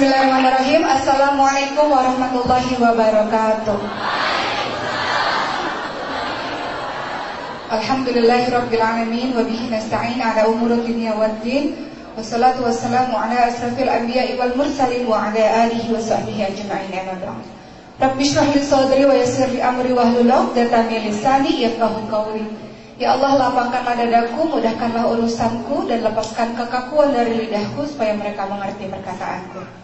Bismillahirrahmanirrahim. Assalamualaikum warahmatullahi wabarakatuh. Alhamdulillahirabbil alamin wa bihi nasta'in ala umuri dunya waddin. Wassalatu wassalamu ala asrafil anbiya'i wal mursalin wa ala alihi wa sahbihi ajma'in. Rabbi shrah li sadri wa yassir amri wahlul 'uqdatam min lisani yafqahu qawli. Ya Allah lapangkanlah dadaku, mudahkanlah urusanku dan lepaskan kekakuan dari lidahku supaya mereka mengerti perkataanku.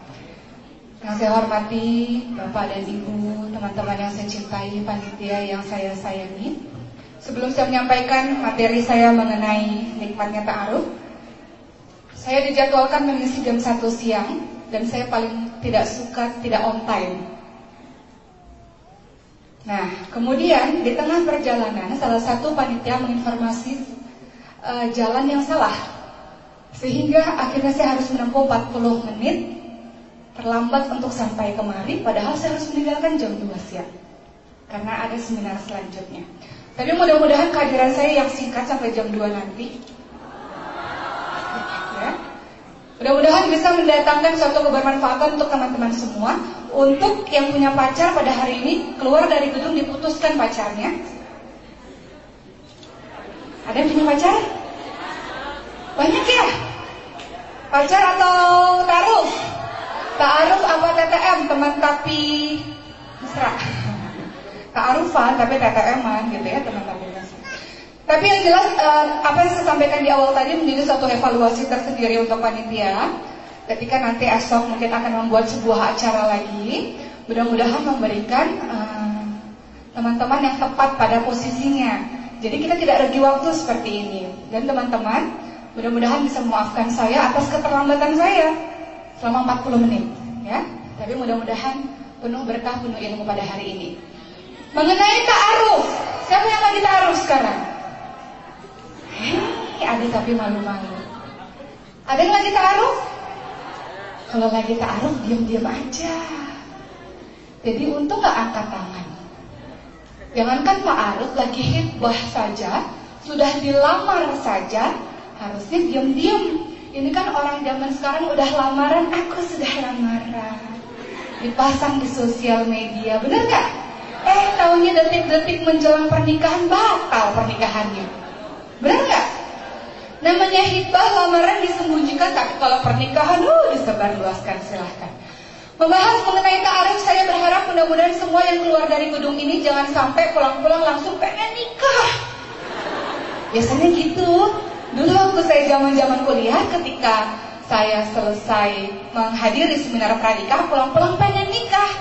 Yang saya hormati Bapak dan Ibu, teman-teman yang saya cintai, panitia yang saya sayangi. Sebelum saya menyampaikan materi saya mengenai nikmatnya ta'aruf, saya dijadwalkan mengisi jam 1 siang dan saya paling tidak suka tidak on time. Nah, kemudian di tengah perjalanan salah satu panitia menginformasi uh, jalan yang salah. Sehingga akhirnya saya harus menempuh 40 menit terlambat untuk sampai kemari padahal saya harus meninggalkan jam 2 siang. Karena ada seminar selanjutnya. Tapi mudah-mudahan kehadiran saya yang singkat sampai jam 2 nanti ya. Mudah-mudahan bisa mendatangkan suatu kebermanfaatan untuk teman-teman semua untuk yang punya pacar pada hari ini keluar dari gedung diputuskan pacarnya. Ada yang punya pacar? Banyak ya? Pacar atau taruh? Ta'aruf apa TTM? Teman tapi mesra. Ta'arufan tapi TTM-an gitu ya teman tapi mesra. Tapi yang jelas apa yang saya sampaikan di awal tadi menjadi suatu evaluasi tersendiri untuk panitia ketika nanti esok mungkin akan membuat sebuah acara lagi, mudah-mudahan memberikan teman-teman uh, yang tepat pada posisinya. Jadi kita tidak rugi waktu seperti ini. Dan teman-teman, mudah-mudahan bisa memaafkan saya atas keterlambatan saya selama 40 menit, ya. Tapi mudah-mudahan penuh berkah, penuh ilmu pada hari ini. Mengenai ta'aruf, siapa yang lagi ta'aruf sekarang? Hei, ada tapi malu-malu. Ada yang lagi ta'aruf? Kalau lagi ta'aruf diam-diam aja. Jadi untung gak angkat tangan. Jangankan ta'aruf lagi hitbah saja, sudah dilamar saja, harusnya diam-diam. Ini kan orang zaman sekarang udah lamaran, aku sudah lamaran. Dipasang di sosial media, bener gak? Eh, tahunya detik-detik menjelang pernikahan batal pernikahannya. Bener gak? Namanya hitbah lamaran disembunyikan tapi kalau pernikahan uh disebarluaskan silahkan. Membahas mengenai ta'aruf saya berharap mudah-mudahan semua yang keluar dari gedung ini jangan sampai pulang-pulang langsung pengen nikah. Biasanya gitu. Dulu waktu saya zaman-zaman kuliah ketika saya selesai menghadiri seminar pranikah pulang-pulang pengen nikah.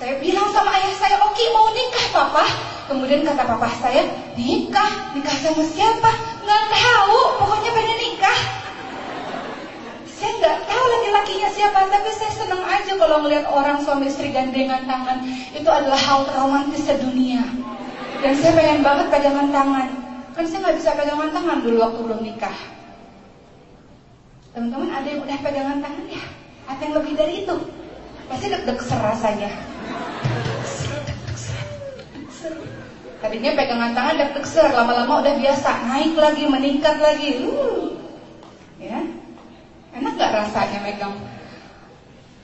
Saya bilang sama ayah saya, "Oke, mau nikah, Papa." Kemudian kata papa saya, "Nikah? Nikah sama siapa?" Nggak tahu, pokoknya pengen nikah. Saya nggak tahu laki-lakinya siapa, tapi saya senang aja kalau melihat orang suami istri gandengan tangan. Itu adalah hal romantis sedunia. Dan saya pengen banget pegangan tangan. Kan saya nggak bisa pegangan tangan dulu waktu belum nikah. Teman-teman ada yang udah pegangan tangan ya? Ada yang lebih dari itu? Pasti deg-deg rasanya. Tadinya pegangan tangan deg deg lama-lama udah biasa, naik lagi, meningkat lagi. Uh. Ya. Enak gak rasanya megang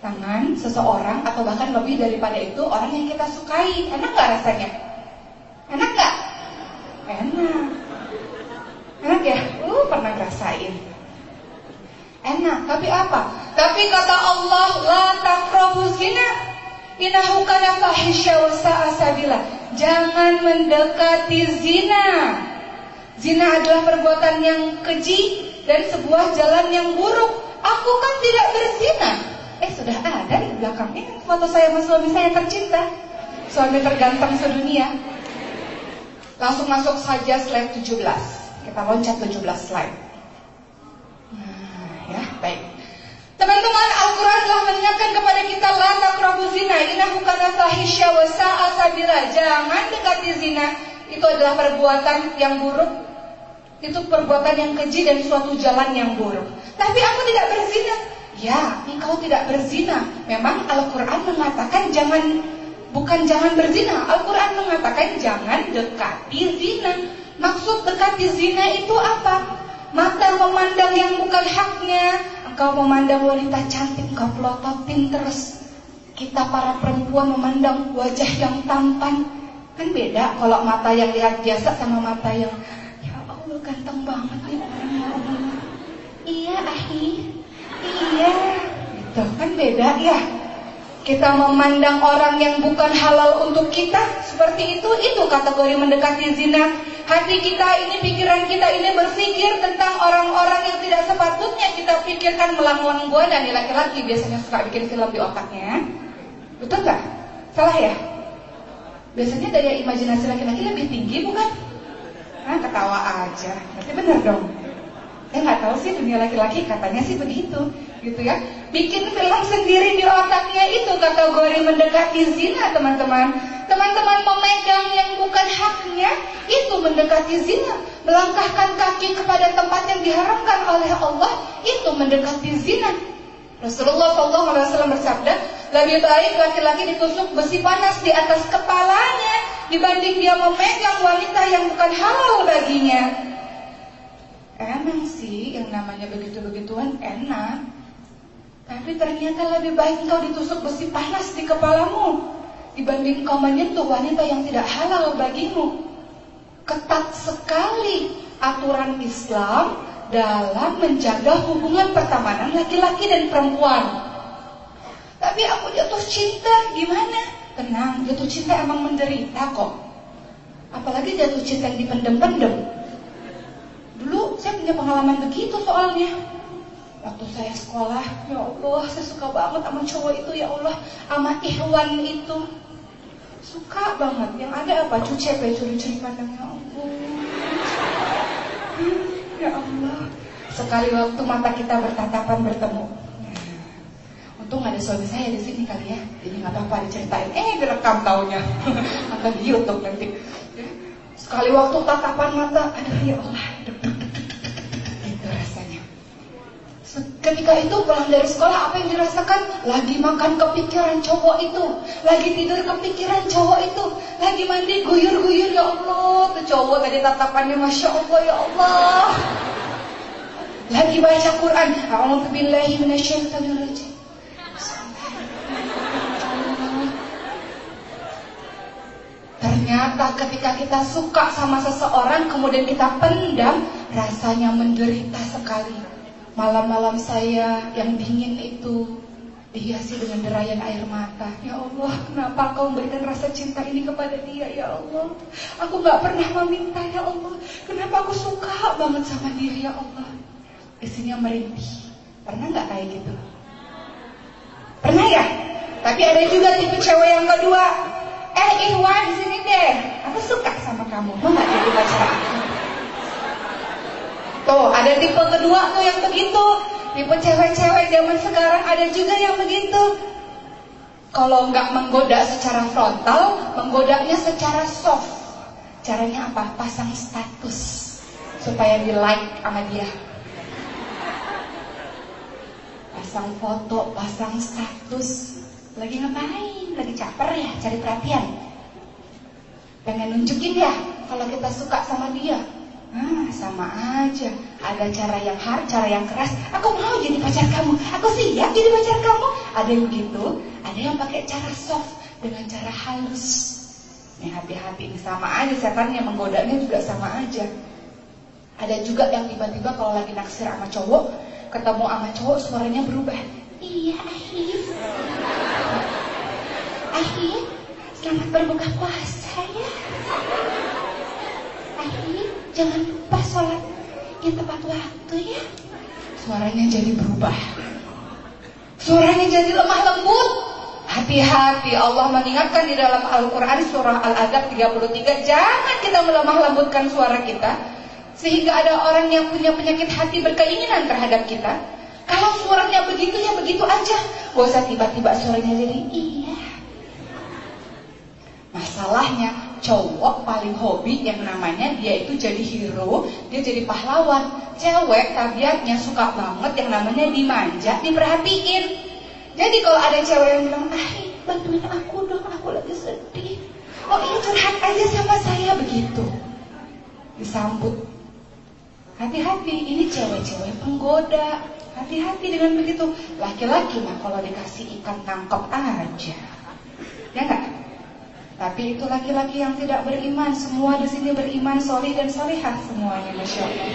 tangan seseorang atau bahkan lebih daripada itu orang yang kita sukai? Enak gak rasanya? Enak gak? Enak. Enak ya? Uh, pernah ngerasain. Enak, tapi apa? Tapi kata Allah, la taqrabu zina. Innahu kana fahisya wa sa'a. Jangan mendekati zina. Zina adalah perbuatan yang keji dan sebuah jalan yang buruk. Aku kan tidak berzina. Eh sudah ada di belakang ini foto saya sama suami saya tercinta. Suami terganteng sedunia. Langsung masuk saja slide 17. Kita loncat 17 slide. Nah, ya, baik. Teman-teman, Al-Quran telah mengingatkan kepada kita La taqrabu zina, innahu kana fahisya wa sabila. Jangan dekati zina. Itu adalah perbuatan yang buruk. Itu perbuatan yang keji dan suatu jalan yang buruk. Tapi aku tidak berzina. Ya, engkau tidak berzina. Memang Al-Quran mengatakan jangan bukan jangan berzina. Al-Quran mengatakan jangan dekati zina. Maksud dekati zina itu apa? Mata memandang yang bukan haknya, kau memandang wanita cantik, kau pelototin terus. Kita para perempuan memandang wajah yang tampan. Kan beda kalau mata yang lihat biasa sama mata yang ya Allah ganteng banget nih ya. Iya, Ahi. Iya. Gitu kan beda ya. Kita memandang orang yang bukan halal untuk kita seperti itu, itu kategori mendekati zina. Hati kita ini, pikiran kita ini berpikir tentang orang-orang yang tidak sepatutnya kita pikirkan melang-lang dan laki-laki biasanya suka bikin film di otaknya. Betul nggak? Salah ya? Biasanya daya imajinasi laki-laki lebih tinggi bukan? Nah, ketawa aja. Berarti benar dong. Saya nggak tahu sih dunia laki-laki katanya sih begitu, gitu ya. Bikin film sendiri di otaknya itu kategori mendekati zina, teman-teman. Teman-teman memegang yang bukan haknya itu mendekati zina. Melangkahkan kaki kepada tempat yang diharamkan oleh Allah itu mendekati zina. Rasulullah SAW bersabda, lebih baik laki-laki ditusuk besi panas di atas kepalanya dibanding dia memegang wanita yang bukan halal baginya. Emang sih yang namanya begitu-begituan enak. Tapi ternyata lebih baik kau ditusuk besi panas di kepalamu dibanding kau menyentuh wanita yang tidak halal bagimu. Ketat sekali aturan Islam dalam menjaga hubungan pertemanan laki-laki dan perempuan. Tapi aku jatuh cinta, gimana? Tenang, jatuh cinta emang menderita kok. Apalagi jatuh cinta yang dipendem-pendem. Punya pengalaman begitu soalnya. Waktu saya sekolah, ya Allah, saya suka banget sama cowok itu, ya Allah, sama Ikhwan itu. Suka banget. Yang ada apa? Cuci apa? Curi-curi pandangnya Allah. Ya Allah. Sekali waktu mata kita bertatapan bertemu. Untung ada suami saya di sini kali ya. Jadi nggak apa-apa diceritain. Eh direkam taunya. Atau di YouTube nanti. Sekali waktu tatapan mata, aduh ya Allah, Ketika itu pulang dari sekolah apa yang dirasakan? Lagi makan kepikiran cowok itu, lagi tidur kepikiran cowok itu, lagi mandi guyur-guyur ya Allah, tuh cowok tadi tatapannya masya Allah ya Allah. Lagi baca Quran, A'udzubillahi minasyaitonirrajim. Ternyata ketika kita suka sama seseorang kemudian kita pendam, rasanya menderita sekali. Malam-malam saya yang dingin itu dihiasi dengan derayan air mata. Ya Allah, kenapa kau memberikan rasa cinta ini kepada dia, ya Allah? Aku gak pernah meminta, ya Allah. Kenapa aku suka banget sama dia, ya Allah? Isinya merintih. Pernah gak kayak gitu? Pernah ya? Tapi ada juga tipe cewek yang kedua. Eh, Iwan, sini deh. Aku suka sama kamu. Mau gak jadi pacar aku? Tuh, ada tipe kedua tuh yang begitu. Tipe cewek-cewek zaman sekarang ada juga yang begitu. Kalau nggak menggoda secara frontal, menggodanya secara soft. Caranya apa? Pasang status supaya di like sama dia. Pasang foto, pasang status. Lagi ngapain? Lagi caper ya, cari perhatian. Pengen nunjukin ya kalau kita suka sama dia. Ah, sama aja. Ada cara yang hard, cara yang keras. Aku mau jadi pacar kamu. Aku siap jadi pacar kamu. Ada yang begitu. Ada yang pakai cara soft dengan cara halus. Nih hati-hati ini sama aja setan yang menggodanya juga sama aja. Ada juga yang tiba-tiba kalau lagi naksir sama cowok, ketemu sama cowok suaranya berubah. Iya, Ahif. Ahif, selamat berbuka puasa ya. Ahif, jangan lupa sholat yang tepat waktu ya. Suaranya jadi berubah. Suaranya jadi lemah lembut. Hati-hati Allah mengingatkan di dalam Al-Quran surah Al-Adab 33 Jangan kita melemah lembutkan suara kita Sehingga ada orang yang punya penyakit hati berkeinginan terhadap kita Kalau suaranya begitu ya begitu aja Gak usah tiba-tiba suaranya jadi iya Masalahnya cowok paling hobi yang namanya dia itu jadi hero, dia jadi pahlawan. Cewek tabiatnya suka banget yang namanya dimanja, diperhatiin. Jadi kalau ada cewek yang bilang, ah bantuin aku dong, aku lagi sedih. Oh iya curhat aja sama saya begitu. Disambut. Hati-hati, ini cewek-cewek penggoda. Hati-hati dengan begitu. Laki-laki mah kalau dikasih ikan tangkap aja. Ya enggak? Tapi itu laki-laki yang tidak beriman. Semua di sini beriman, solih dan solihah semuanya, masya Allah.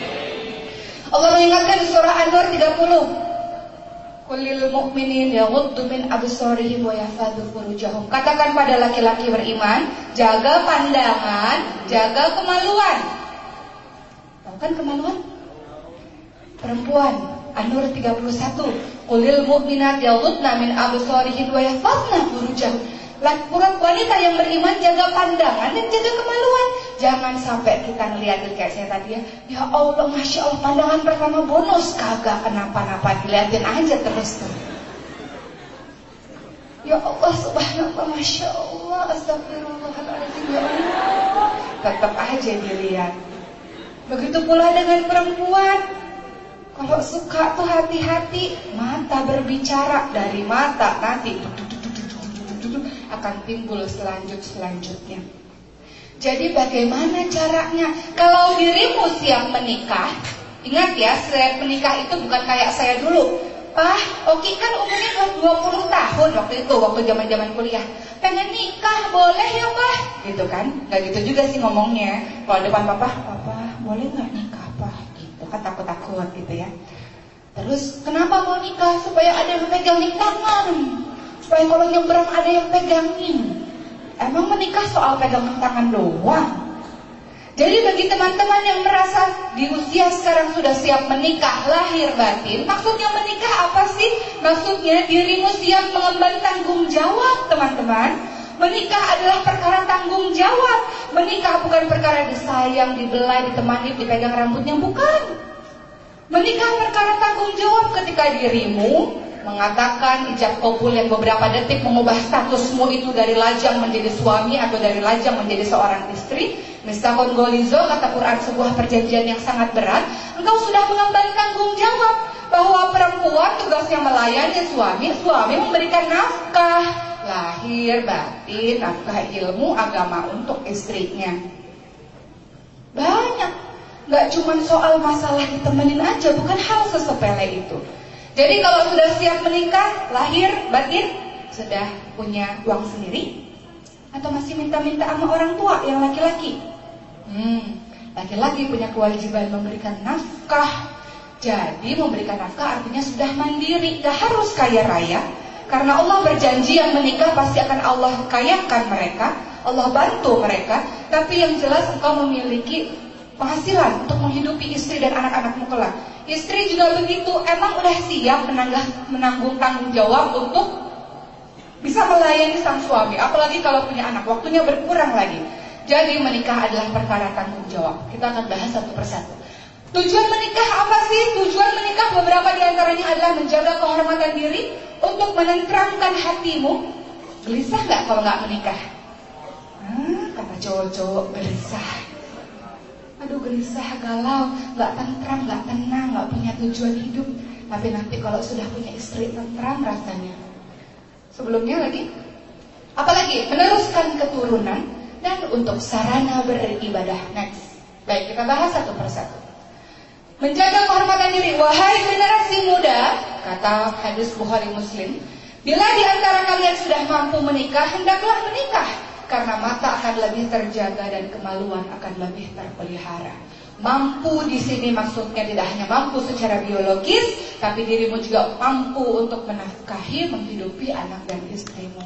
Allah mengingatkan di surah An-Nur 30. Kulil mu'minin yaghuddu min absarihim wa yahfadzu furujahum. Katakan pada laki-laki beriman, jaga pandangan, jaga kemaluan. Tahu kan kemaluan? Perempuan, An-Nur 31. Qulil mu'minat yaghuddna min absarihin wa yahfazna furujahum. Wanita yang beriman jaga pandangan dan jaga kemaluan. Jangan sampai kita ngeliatin kayak saya tadi ya. Ya Allah, Masya Allah, pandangan pertama bonus. Kagak kenapa-napa, diliatin aja terus tuh. Ya Allah, subhanallah, Masya Allah, astagfirullahaladzim, ya Allah. Tetap aja dilihat. Begitu pula dengan perempuan. Kalau suka tuh hati-hati, mata berbicara dari mata nanti akan timbul selanjut selanjutnya. Jadi bagaimana caranya? Kalau dirimu siap menikah, ingat ya, siap menikah itu bukan kayak saya dulu. Pak, Oki kan umurnya 20 tahun waktu itu, waktu zaman-zaman kuliah. Pengen nikah, boleh ya Pak? Gitu kan? Gak gitu juga sih ngomongnya. Kalau depan Papa, Papa boleh nggak nikah Pak? kan takut-takut gitu ya. Terus kenapa mau nikah? Supaya ada yang memegang di tangan. Supaya kalau nyebrang ada yang pegangin. Emang menikah soal pegang tangan doang? Jadi bagi teman-teman yang merasa di usia sekarang sudah siap menikah lahir batin, maksudnya menikah apa sih? Maksudnya dirimu siap mengemban tanggung jawab, teman-teman. Menikah adalah perkara tanggung jawab. Menikah bukan perkara disayang, dibelai, ditemani, dipegang rambutnya, bukan. Menikah perkara tanggung jawab ketika dirimu mengatakan ijab kabul yang beberapa detik mengubah statusmu itu dari lajang menjadi suami atau dari lajang menjadi seorang istri. Misalkan golizo kata Quran sebuah perjanjian yang sangat berat. Engkau sudah mengemban tanggung jawab bahwa perempuan tugasnya melayani suami, suami memberikan nafkah lahir, batin, nafkah ilmu, agama untuk istrinya. Banyak. Gak cuma soal masalah ditemenin aja, bukan hal sesepele itu. Jadi kalau sudah siap menikah, lahir, batin, sudah punya uang sendiri? Atau masih minta-minta sama orang tua yang laki-laki? Hmm, laki-laki punya kewajiban memberikan nafkah. Jadi memberikan nafkah artinya sudah mandiri, gak harus kaya raya, karena Allah berjanji yang menikah pasti akan Allah kayakan mereka, Allah bantu mereka. Tapi yang jelas engkau memiliki penghasilan untuk menghidupi istri dan anak-anakmu kelak. Istri juga begitu, emang udah siap menanggung, menanggung tanggung jawab untuk bisa melayani sang suami. Apalagi kalau punya anak, waktunya berkurang lagi. Jadi menikah adalah perkara tanggung jawab. Kita akan bahas satu persatu. Tujuan menikah apa sih? Tujuan menikah beberapa di antaranya adalah menjaga kehormatan diri, untuk menenteramkan hatimu. Gelisah nggak kalau nggak menikah? Hmm, kata cowok-cowok gelisah. Aduh gelisah, galau, nggak tentram, nggak tenang, nggak punya tujuan hidup. Tapi nanti kalau sudah punya istri tentram rasanya. Sebelumnya lagi, apalagi meneruskan keturunan dan untuk sarana beribadah. Next. Baik, kita bahas satu persatu. Menjaga kehormatan diri, wahai generasi muda, kata hadis Bukhari Muslim, bila di antara kalian sudah mampu menikah, hendaklah menikah, karena mata akan lebih terjaga dan kemaluan akan lebih terpelihara. Mampu di sini maksudnya tidak hanya mampu secara biologis, tapi dirimu juga mampu untuk menafkahi, menghidupi anak dan istrimu.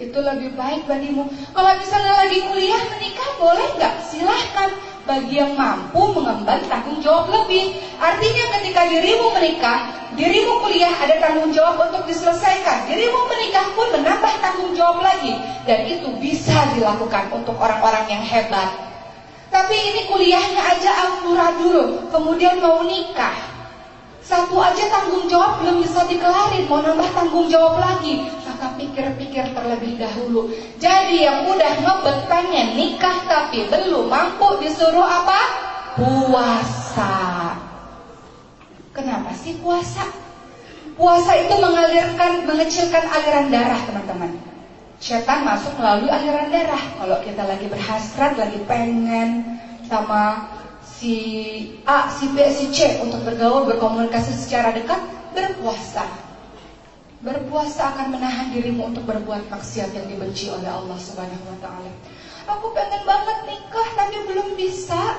Itu lebih baik bagimu. Kalau misalnya lagi kuliah menikah boleh nggak? Silahkan bagi yang mampu mengemban tanggung jawab lebih. Artinya ketika dirimu menikah, dirimu kuliah ada tanggung jawab untuk diselesaikan. Dirimu menikah pun menambah tanggung jawab lagi. Dan itu bisa dilakukan untuk orang-orang yang hebat. Tapi ini kuliahnya aja amburadul, kemudian mau nikah. Satu aja tanggung jawab belum bisa dikelarin, mau nambah tanggung jawab lagi. Maka pikir-pikir terlebih dahulu. Jadi yang udah ngebet pengen nikah tapi belum mampu disuruh apa? Puasa. Kenapa sih puasa? Puasa itu mengalirkan, mengecilkan aliran darah teman-teman. Setan masuk melalui aliran darah. Kalau kita lagi berhasrat, lagi pengen sama si A, si B, si C untuk bergaul, berkomunikasi secara dekat, berpuasa. Berpuasa akan menahan dirimu untuk berbuat maksiat yang dibenci oleh Allah Subhanahu wa taala. Aku pengen banget nikah tapi belum bisa.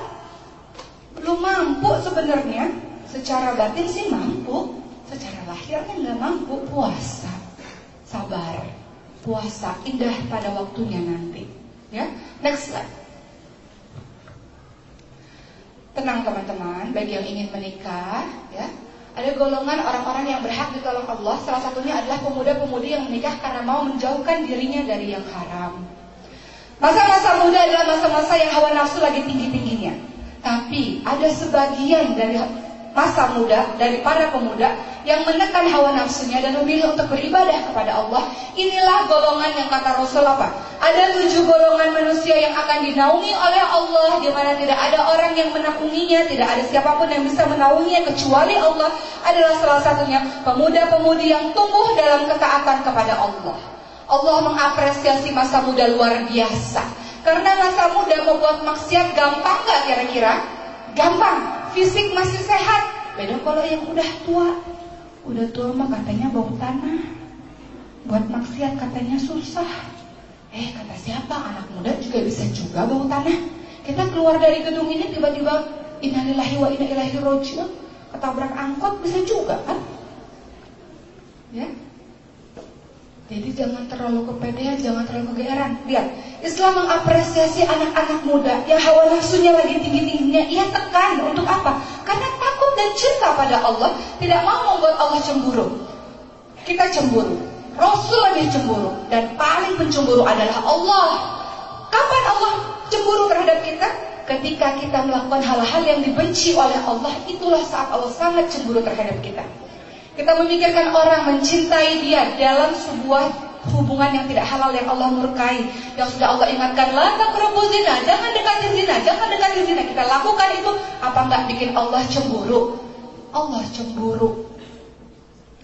Belum mampu sebenarnya. Secara batin sih mampu, secara lahirnya nggak mampu puasa. Sabar. Puasa indah pada waktunya nanti. Ya, next slide. Tenang teman-teman, bagi yang ingin menikah, ya, ada golongan orang-orang yang berhak ditolong Allah. Salah satunya adalah pemuda-pemudi yang menikah karena mau menjauhkan dirinya dari yang haram. Masa-masa muda adalah masa-masa yang hawa nafsu lagi tinggi-tingginya. Tapi ada sebagian dari masa muda, dari para pemuda yang menekan hawa nafsunya dan memilih untuk beribadah kepada Allah. Inilah golongan yang kata Rasul apa? Ada tujuh golongan manusia yang akan dinaungi oleh Allah di mana tidak ada orang yang menaunginya, tidak ada siapa pun yang bisa menaunginya kecuali Allah. Adalah salah satunya pemuda-pemudi yang tumbuh dalam ketaatan kepada Allah. Allah mengapresiasi masa muda luar biasa. Karena masa muda membuat maksiat gampang gak kira-kira? Gampang, fisik masih sehat. Beda kalau yang udah tua. Udah tua mah katanya bau tanah. Buat maksiat katanya susah. Eh kata siapa anak muda juga bisa juga bau tanah. Kita keluar dari gedung ini tiba-tiba innalillahi wa inna ilaihi rajiun. Ketabrak angkot bisa juga kan? Ya, jadi jangan terlalu kepedean, jangan terlalu kegeeran. Lihat, Islam mengapresiasi anak-anak muda yang hawa nafsunya lagi tinggi-tingginya. Ia tekan untuk apa? Karena takut dan cinta pada Allah, tidak mau membuat Allah cemburu. Kita cemburu. Rasul lebih cemburu dan paling pencemburu adalah Allah. Kapan Allah cemburu terhadap kita? Ketika kita melakukan hal-hal yang dibenci oleh Allah, itulah saat Allah sangat cemburu terhadap kita. Kita memikirkan orang mencintai dia dalam sebuah hubungan yang tidak halal yang Allah murkai. Yang sudah Allah ingatkan, la taqrabu zina, jangan dekati zina, jangan dekati zina. Kita lakukan itu, apa enggak bikin Allah cemburu? Allah cemburu.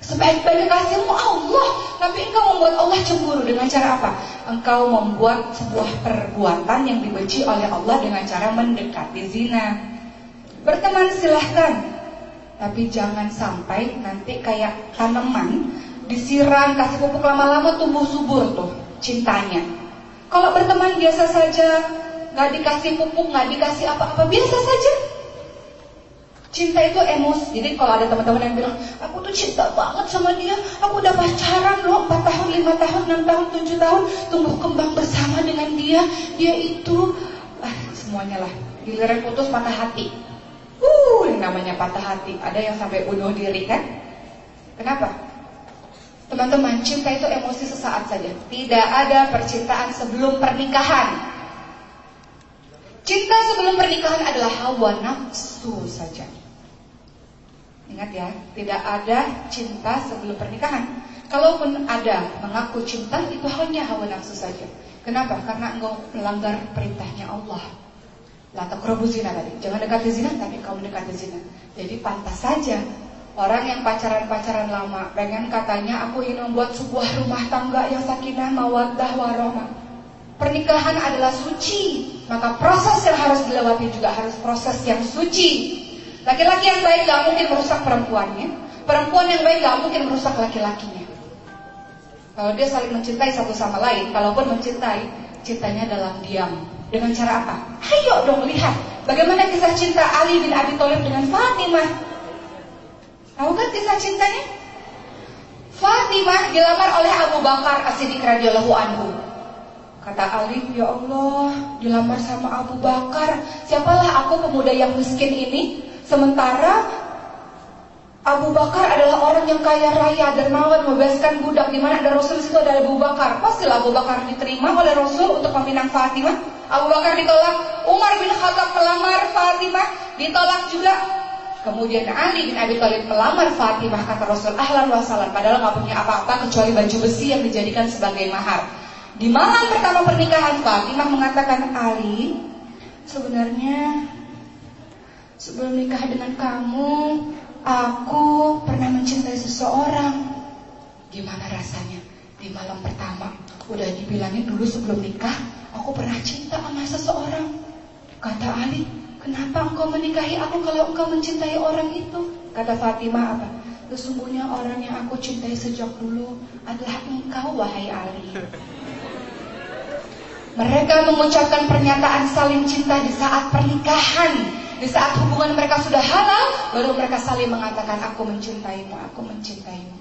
Sebaik-baik kasihmu Allah, tapi engkau membuat Allah cemburu dengan cara apa? Engkau membuat sebuah perbuatan yang dibenci oleh Allah dengan cara mendekati zina. Berteman silahkan, tapi jangan sampai nanti kayak tanaman disiram kasih pupuk lama-lama tumbuh subur tuh cintanya. Kalau berteman biasa saja, nggak dikasih pupuk, nggak dikasih apa-apa, biasa saja. Cinta itu emosi. Jadi kalau ada teman-teman yang bilang, aku tuh cinta banget sama dia, aku udah pacaran loh 4 tahun, 5 tahun, 6 tahun, 7 tahun, tumbuh kembang bersama dengan dia, dia itu, ah, semuanya lah. Giliran putus patah hati. Namanya patah hati. Ada yang sampai bunuh diri kan? Kenapa? Teman-teman, cinta itu emosi sesaat saja. Tidak ada percintaan sebelum pernikahan. Cinta sebelum pernikahan adalah hawa nafsu saja. Ingat ya, tidak ada cinta sebelum pernikahan. Kalaupun ada mengaku cinta, itu hanya hawa nafsu saja. Kenapa? Karena engkau melanggar perintahnya Allah. La taqrabu zina tadi. Jangan dekati zina tapi kau mendekati zina. Jadi pantas saja orang yang pacaran-pacaran lama pengen katanya aku ingin membuat sebuah rumah tangga yang sakinah mawaddah warahmah. Pernikahan adalah suci, maka proses yang harus dilewati juga harus proses yang suci. Laki-laki yang baik gak mungkin merusak perempuannya. Perempuan yang baik gak mungkin merusak laki-lakinya. Kalau dia saling mencintai satu sama lain, kalaupun mencintai, cintanya dalam diam. Dengan cara apa? Ayo dong lihat bagaimana kisah cinta Ali bin Abi Thalib dengan Fatimah. Tahu kan kisah cintanya? Fatimah dilamar oleh Abu Bakar As-Siddiq radhiyallahu anhu. Kata Ali, "Ya Allah, dilamar sama Abu Bakar. Siapalah aku pemuda yang miskin ini sementara Abu Bakar adalah orang yang kaya raya dermawan membebaskan budak di mana ada Rasul itu ada Abu Bakar. Pastilah Abu Bakar diterima oleh Rasul untuk meminang Fatimah. Abu Bakar ditolak, Umar bin Khattab melamar Fatimah, ditolak juga. Kemudian Ali bin Abi Thalib melamar Fatimah kata Rasul ahlan wasalam padahal nggak punya apa-apa kecuali baju besi yang dijadikan sebagai mahar. Di malam pertama pernikahan Fatimah mengatakan Ali, sebenarnya sebelum nikah dengan kamu, aku pernah mencintai seseorang. Gimana rasanya di malam pertama? Udah dibilangin dulu sebelum nikah, Aku pernah cinta sama seseorang. Kata Ali, Kenapa engkau menikahi aku kalau engkau mencintai orang itu? Kata Fatimah apa? Sesungguhnya orang yang aku cintai sejak dulu adalah engkau wahai Ali. Mereka mengucapkan pernyataan saling cinta di saat pernikahan. Di saat hubungan mereka sudah halal, baru mereka saling mengatakan aku mencintaimu, aku mencintaimu.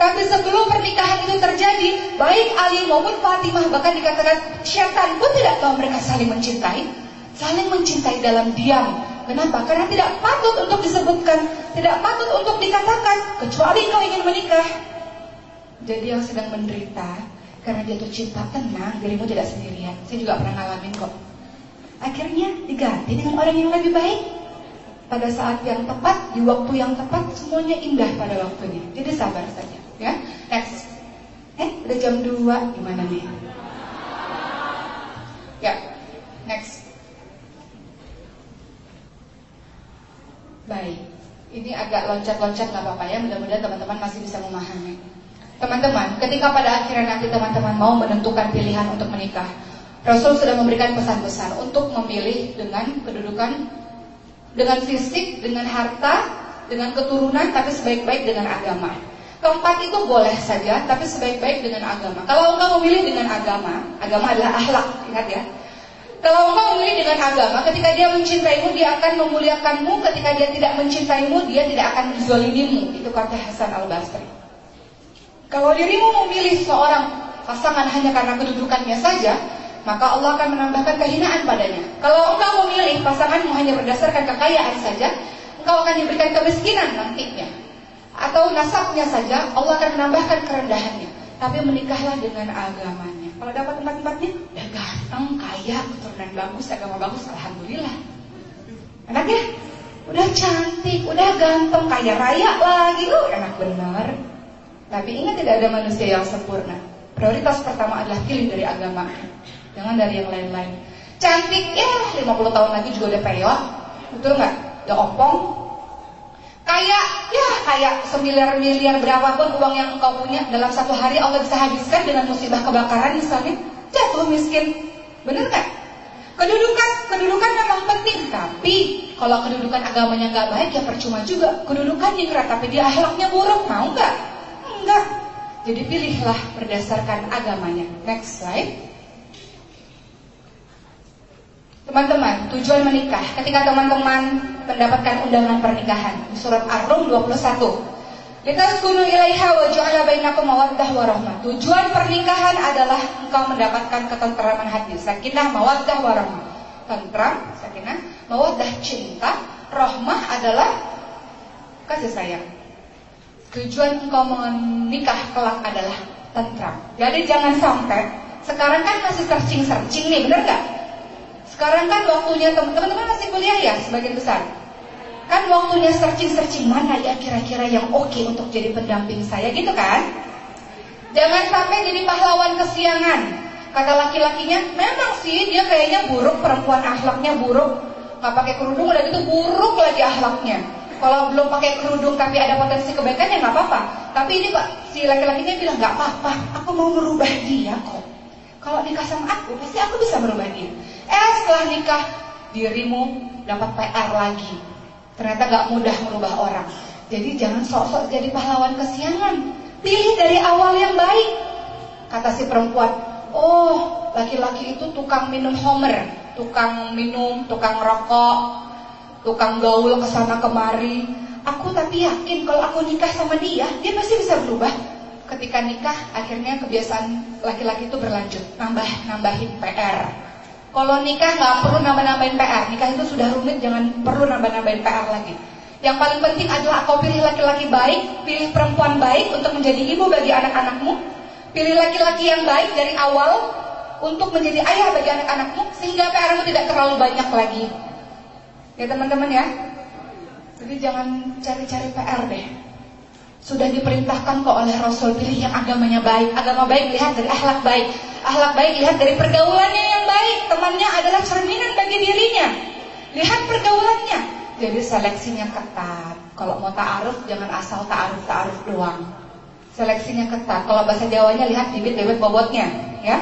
Tapi sebelum pernikahan itu terjadi, baik Ali maupun Fatimah bahkan dikatakan syaitan pun tidak tahu mereka saling mencintai, saling mencintai dalam diam. Kenapa? Karena tidak patut untuk disebutkan, tidak patut untuk dikatakan, kecuali kau ingin menikah. Jadi yang sedang menderita karena jatuh cinta tenang, dirimu tidak sendirian. Saya juga pernah ngalamin kok. Akhirnya diganti dengan orang yang lebih baik. Pada saat yang tepat, di waktu yang tepat, semuanya indah pada waktunya. Jadi sabar saja. Ya, next. Eh, udah jam 2, gimana nih? Ya, next. Baik, ini agak loncat-loncat nggak apa-apa ya. Mudah-mudahan teman-teman masih bisa memahami. Teman-teman, ketika pada akhirnya nanti teman-teman mau menentukan pilihan untuk menikah, Rasul sudah memberikan pesan-pesan untuk memilih dengan kedudukan, dengan fisik, dengan harta, dengan keturunan, tapi sebaik-baik dengan agama. Keempat itu boleh saja, tapi sebaik-baik dengan agama. Kalau engkau memilih dengan agama, agama adalah akhlak, ingat ya. Kalau engkau memilih dengan agama, ketika dia mencintaimu, dia akan memuliakanmu. Ketika dia tidak mencintaimu, dia tidak akan menzolimimu. Itu kata Hasan Al Basri. Kalau dirimu memilih seorang pasangan hanya karena kedudukannya saja, maka Allah akan menambahkan kehinaan padanya. Kalau engkau memilih pasanganmu hanya berdasarkan kekayaan saja, engkau akan diberikan kemiskinan nantinya. Atau nasabnya saja, Allah akan menambahkan kerendahannya. Tapi menikahlah dengan agamanya. Kalau dapat tempat-tempatnya, ya ganteng, kaya, keturunan bagus, agama bagus, alhamdulillah. Enak ya? Udah cantik, udah ganteng, kaya raya lagi, uh, enak bener. Tapi ingat tidak ada manusia yang sempurna. Prioritas pertama adalah pilih dari agama. Jangan dari yang lain-lain. Cantik ya 50 tahun lagi juga udah peyot. Betul nggak? Udah opong. Kaya ya kayak semiliar-miliar berapapun uang yang engkau punya dalam satu hari Allah bisa habiskan dengan musibah kebakaran misalnya. Jatuh miskin. Bener nggak? Kedudukan, kedudukan memang penting, tapi kalau kedudukan agamanya nggak baik ya percuma juga. Kedudukan ningrat tapi dia akhlaknya buruk, mau nggak? Enggak. Jadi pilihlah berdasarkan agamanya. Next slide. Teman-teman, tujuan menikah. Ketika teman-teman mendapatkan undangan pernikahan, surat Ar-Rum 21. Litaskunu ilaiha wa ja'ala bainakum mawaddah warahmah. Tujuan pernikahan adalah engkau mendapatkan ketentraman hati, sakinah, mawaddah warahmah. Tentram, sakinah, mawaddah cinta, rahmah adalah kasih sayang. Tujuan engkau menikah kelak adalah tentram. Jadi jangan sampai sekarang kan masih searching-searching nih, bener nggak? Sekarang kan waktunya teman-teman masih kuliah ya sebagian besar. Kan waktunya searching-searching mana ya kira-kira yang oke okay untuk jadi pendamping saya gitu kan? Jangan sampai jadi pahlawan kesiangan. Kata laki-lakinya, memang sih dia kayaknya buruk, perempuan akhlaknya buruk. Gak pakai kerudung udah gitu buruk lagi akhlaknya. Kalau belum pakai kerudung tapi ada potensi kebaikan ya nggak apa-apa. Tapi ini pak si laki-lakinya bilang nggak apa-apa, aku mau merubah dia kok. Kalau nikah sama aku pasti aku bisa merubah dia. Eh setelah nikah dirimu dapat PR lagi. Ternyata nggak mudah merubah orang. Jadi jangan sok-sok jadi pahlawan kesiangan. Pilih dari awal yang baik. Kata si perempuan, oh laki-laki itu tukang minum homer, tukang minum, tukang rokok, tukang gaul ke sana kemari. Aku tapi yakin kalau aku nikah sama dia, dia pasti bisa berubah. Ketika nikah, akhirnya kebiasaan laki-laki itu berlanjut, nambah nambahin PR. Kalau nikah nggak perlu nambah-nambahin PR, nikah itu sudah rumit, jangan perlu nambah-nambahin PR lagi. Yang paling penting adalah kau pilih laki-laki baik, pilih perempuan baik untuk menjadi ibu bagi anak-anakmu, pilih laki-laki yang baik dari awal untuk menjadi ayah bagi anak-anakmu, sehingga PRmu tidak terlalu banyak lagi. Ya teman-teman ya. Jadi jangan cari-cari PR deh. Sudah diperintahkan kok oleh Rasul pilih yang agamanya baik. Agama baik lihat dari akhlak baik. Akhlak baik lihat dari pergaulannya yang baik. Temannya adalah cerminan bagi dirinya. Lihat pergaulannya. Jadi seleksinya ketat. Kalau mau ta'aruf jangan asal ta'aruf-ta'aruf doang. Seleksinya ketat. Kalau bahasa Jawanya lihat bibit-bibit bobotnya, ya.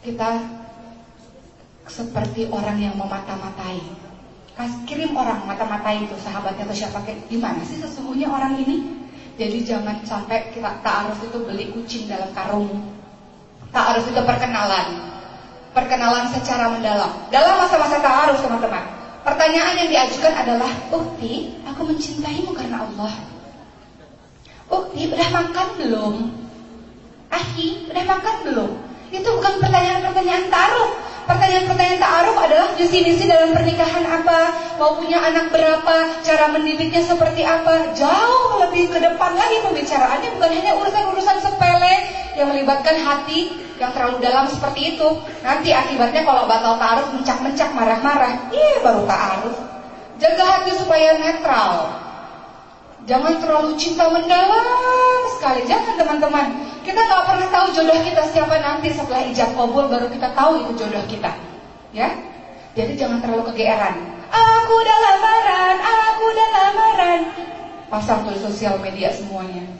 Kita seperti orang yang memata-matai. Kirim orang mata-matai itu sahabatnya atau siapa gimana sih sesungguhnya orang ini? Jadi jangan sampai kita harus itu beli kucing dalam karung. Tak harus itu perkenalan. Perkenalan secara mendalam. Dalam masa-masa ta'aruf teman-teman. Pertanyaan yang diajukan adalah, Ukti, aku mencintaimu karena Allah. Ukti, udah makan belum? Ahi, udah makan belum? Itu bukan pertanyaan-pertanyaan taruh. Pertanyaan-pertanyaan ta'aruf adalah visi misi dalam pernikahan apa, mau punya anak berapa, cara mendidiknya seperti apa. Jauh lebih ke depan lagi pembicaraannya bukan hanya urusan-urusan sepele yang melibatkan hati yang terlalu dalam seperti itu. Nanti akibatnya kalau batal ta'aruf mencak-mencak marah-marah, iya baru ta'aruf. Jaga hati supaya netral. Jangan terlalu cinta mendalam sekali. Jangan teman-teman. Kita nggak pernah tahu jodoh kita siapa nanti setelah ijab kabul baru kita tahu itu jodoh kita. Ya. Jadi jangan terlalu kegeeran. Aku udah lamaran, aku udah lamaran. Pasang tuh sosial media semuanya.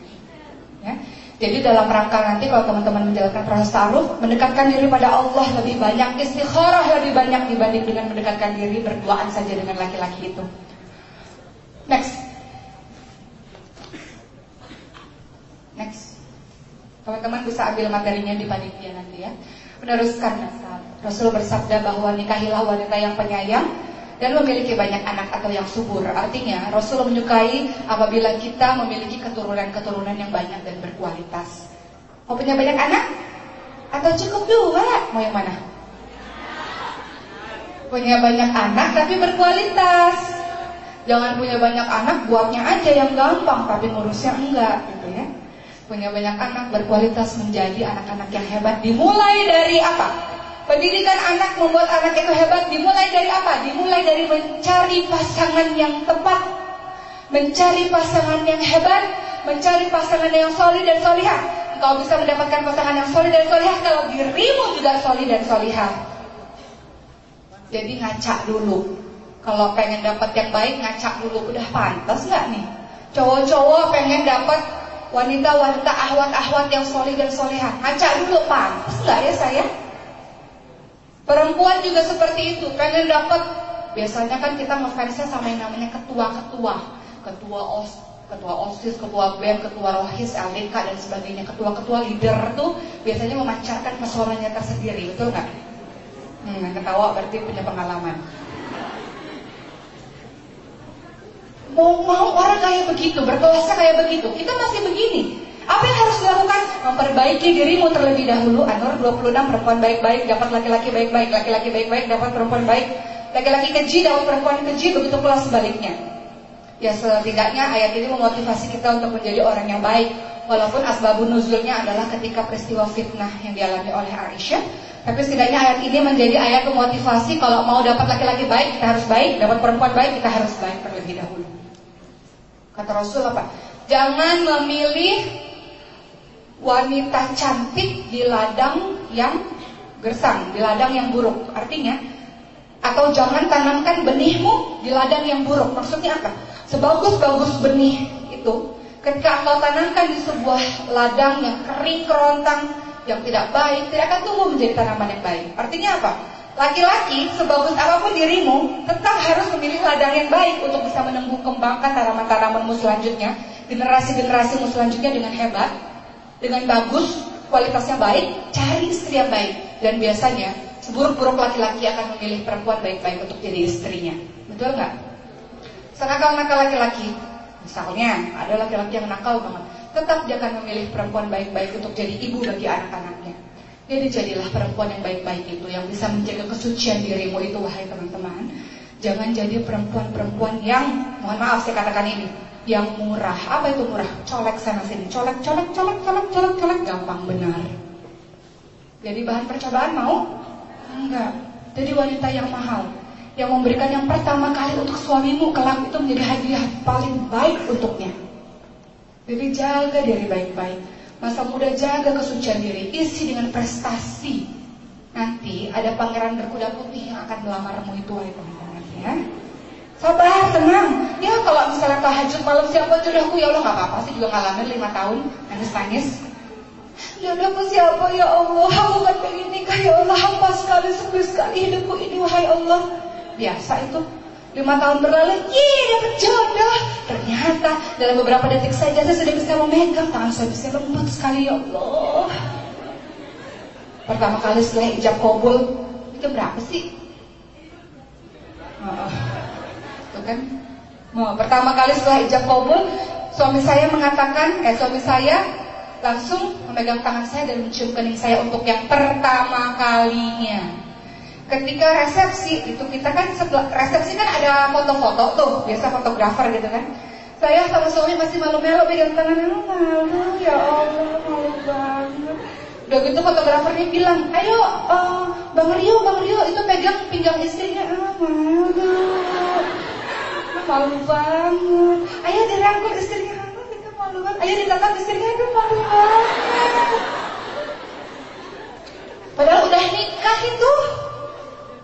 Jadi dalam rangka nanti kalau teman-teman menjalankan proses taruh, mendekatkan diri pada Allah lebih banyak, istikharah lebih banyak dibanding dengan mendekatkan diri berduaan saja dengan laki-laki itu. Next. Next. Teman-teman bisa ambil materinya di panitia nanti ya. Meneruskan Rasul bersabda bahwa nikahilah wanita yang penyayang dan memiliki banyak anak atau yang subur. Artinya Rasul menyukai apabila kita memiliki keturunan-keturunan yang banyak dan berkualitas. Mau punya banyak anak? Atau cukup dua? Mau yang mana? Punya banyak anak tapi berkualitas. Jangan punya banyak anak buatnya aja yang gampang tapi ngurusnya enggak gitu ya. Punya banyak anak berkualitas menjadi anak-anak yang hebat dimulai dari apa? Pendidikan anak membuat anak itu hebat dimulai dari apa? Dimulai dari mencari pasangan yang tepat, mencari pasangan yang hebat, mencari pasangan yang solid dan solihah. Engkau bisa mendapatkan pasangan yang solid dan solihah kalau dirimu juga solid dan solihah. Jadi ngacak dulu. Kalau pengen dapat yang baik ngacak dulu. Udah pantas nggak nih? Cowok-cowok pengen dapat wanita-wanita ahwat-ahwat yang solid dan solihah. Ngacak dulu pantas nggak ya saya? Perempuan juga seperti itu, pengen dapat biasanya kan kita ngefansnya sama yang namanya ketua-ketua, ketua OS, ketua OSIS, ketua BEM, ketua ROHIS, LDK dan sebagainya, ketua-ketua leader tuh biasanya memancarkan pesonanya tersendiri, betul nggak? Hmm, ketawa berarti punya pengalaman. Mau mau orang kayak begitu, berkuasa kayak begitu, kita masih begini. Apa yang harus dilakukan? Memperbaiki dirimu terlebih dahulu. Anwar 26 perempuan baik-baik dapat laki-laki baik-baik, laki-laki baik-baik dapat perempuan baik, laki-laki keji dapat perempuan keji, begitu pula sebaliknya. Ya setidaknya ayat ini memotivasi kita untuk menjadi orang yang baik. Walaupun asbabun nuzulnya adalah ketika peristiwa fitnah yang dialami oleh Aisyah. Tapi setidaknya ayat ini menjadi ayat memotivasi kalau mau dapat laki-laki baik, kita harus baik. Dapat perempuan baik, kita harus baik terlebih dahulu. Kata Rasul apa? Jangan memilih wanita cantik di ladang yang gersang, di ladang yang buruk. Artinya, atau jangan tanamkan benihmu di ladang yang buruk. Maksudnya apa? Sebagus-bagus benih itu, ketika engkau tanamkan di sebuah ladang yang kering kerontang, yang tidak baik, tidak akan tumbuh menjadi tanaman yang baik. Artinya apa? Laki-laki, sebagus apa pun dirimu, tetap harus memilih ladang yang baik untuk bisa menumbuh kembangkan tanaman-tanamanmu selanjutnya, generasi-generasimu selanjutnya dengan hebat, dengan bagus, kualitasnya baik, cari istri yang baik. Dan biasanya seburuk-buruk laki-laki akan memilih perempuan baik-baik untuk jadi istrinya. Betul nggak? Senakal-nakal laki-laki, misalnya ada laki-laki yang nakal banget, tetap dia akan memilih perempuan baik-baik untuk jadi ibu bagi anak-anaknya. Jadi jadilah perempuan yang baik-baik itu yang bisa menjaga kesucian dirimu itu wahai teman-teman. Jangan jadi perempuan-perempuan yang mohon maaf saya katakan ini yang murah. Apa itu murah? Colek sana sini, colek, colek, colek, colek, colek, colek, gampang benar. Jadi bahan percobaan mau? Enggak. Jadi wanita yang mahal, yang memberikan yang pertama kali untuk suamimu kelak itu menjadi hadiah paling baik untuknya. Jadi jaga diri baik-baik. Masa muda jaga kesucian diri, isi dengan prestasi. Nanti ada pangeran berkuda putih yang akan melamarmu itu wahai teman-teman ya. Sabar, tenang. Ya kalau misalnya tahajud malam siapa jodohku ya Allah nggak apa-apa sih juga ngalamin lima tahun nangis-nangis. Jodohku siapa ya Allah? Aku kan pengen nikah ya Allah. Hampa sekali, sepi sekali hidupku ini wahai Allah. Biasa itu. Lima tahun berlalu, iya dapat jodoh. Ternyata dalam beberapa detik saja saya sudah bisa memegang tangan saya bisa lembut sekali ya Allah. Pertama kali setelah ijab kabul itu berapa sih? Oh, itu kan. Oh, pertama kali setelah ijab kabul, suami saya mengatakan, eh suami saya langsung memegang tangan saya dan mencium kening saya untuk yang pertama kalinya. Ketika resepsi itu kita kan setelah resepsi kan ada foto-foto tuh biasa fotografer gitu kan. Saya sama suami masih malu-malu pegang tangan malu ya Allah malu banget. Udah gitu fotografernya bilang ayo uh, bang Rio bang Rio itu pegang pinggang istrinya. Ah malu malu banget ayo dirangkul istrinya ah kita malu banget ayo ditatap istrinya itu malu banget padahal udah nikah itu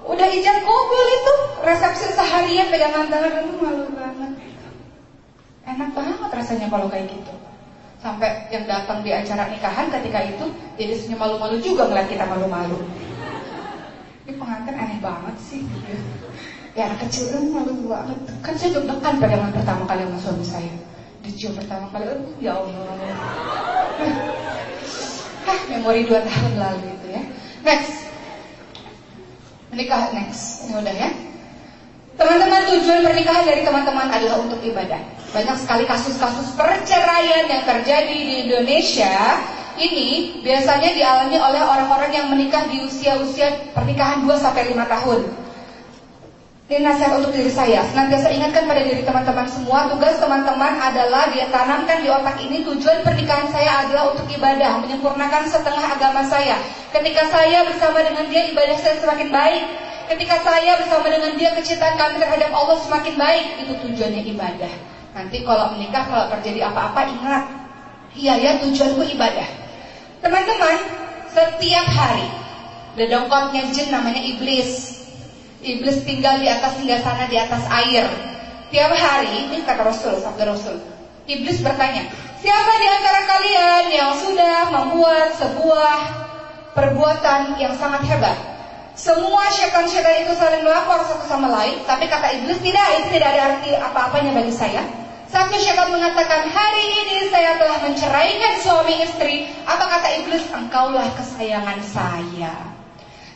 Udah ijab kabul itu resepsi seharian pegangan tangan itu malu banget. Enak banget rasanya kalau kayak gitu. Sampai yang datang di acara nikahan ketika itu jadi senyum malu-malu juga ngeliat kita malu-malu. Ini pengantin aneh banget sih. Ya anak kecil kan malu banget. Kan saya deg-degan pegangan pertama kali sama suami saya. Dicium pertama kali, aduh ya Allah. Hah, memori dua tahun lalu itu ya. Next menikah next. Ini udah ya. Teman-teman tujuan pernikahan dari teman-teman adalah untuk ibadah. Banyak sekali kasus-kasus perceraian yang terjadi di Indonesia ini biasanya dialami oleh orang-orang yang menikah di usia-usia pernikahan 2 sampai 5 tahun. Ini nasihat untuk diri saya. Senantiasa ingatkan pada diri teman-teman semua, tugas teman-teman adalah ditanamkan di otak ini tujuan pernikahan saya adalah untuk ibadah, menyempurnakan setengah agama saya. Ketika saya bersama dengan dia, ibadah saya semakin baik. Ketika saya bersama dengan dia, kecintaan kami terhadap Allah semakin baik. Itu tujuannya ibadah. Nanti kalau menikah, kalau terjadi apa-apa, ingat. Iya ya, tujuanku ibadah. Teman-teman, setiap hari, dedongkotnya jin namanya iblis Iblis tinggal di atas hingga sana di atas air. Tiap hari, ini kata Rasul, sabda Rasul. Iblis bertanya, siapa di antara kalian yang sudah membuat sebuah perbuatan yang sangat hebat? Semua syaitan-syaitan itu saling melapor satu sama lain, tapi kata iblis tidak, itu tidak ada arti apa-apanya bagi saya. Satu syaitan mengatakan, hari ini saya telah menceraikan suami istri. Apa kata iblis? Engkaulah kesayangan saya.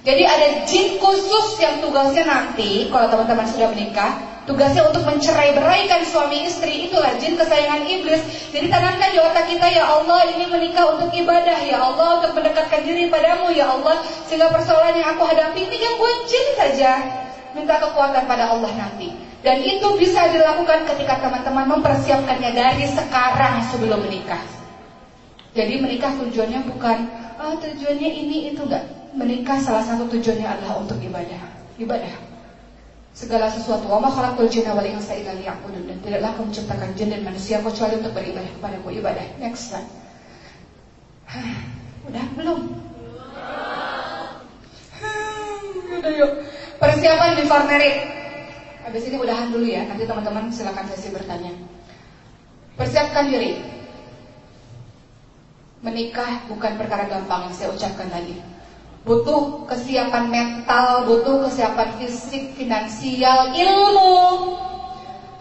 Jadi ada jin khusus yang tugasnya nanti kalau teman-teman sudah menikah, tugasnya untuk mencerai beraikan suami istri itulah jin kesayangan iblis. Jadi tanamkan di otak kita ya Allah ini menikah untuk ibadah ya Allah untuk mendekatkan diri padamu ya Allah sehingga persoalan yang aku hadapi ini yang buat jin saja. Minta kekuatan pada Allah nanti. Dan itu bisa dilakukan ketika teman-teman mempersiapkannya dari sekarang sebelum menikah. Jadi menikah tujuannya bukan oh, tujuannya ini itu enggak menikah salah satu tujuannya adalah untuk ibadah. Ibadah. Segala sesuatu wa ma khalaqul jinna wal insa illa liya'budun dan tidaklah aku menciptakan jin dan manusia kecuali untuk beribadah kepadaku ibadah. Next slide. Udah belum? Udah yuk. Persiapan before married. Habis ini udahan dulu ya. Nanti teman-teman silakan sesi bertanya. Persiapkan diri. Menikah bukan perkara gampang saya ucapkan tadi butuh kesiapan mental, butuh kesiapan fisik, finansial, ilmu.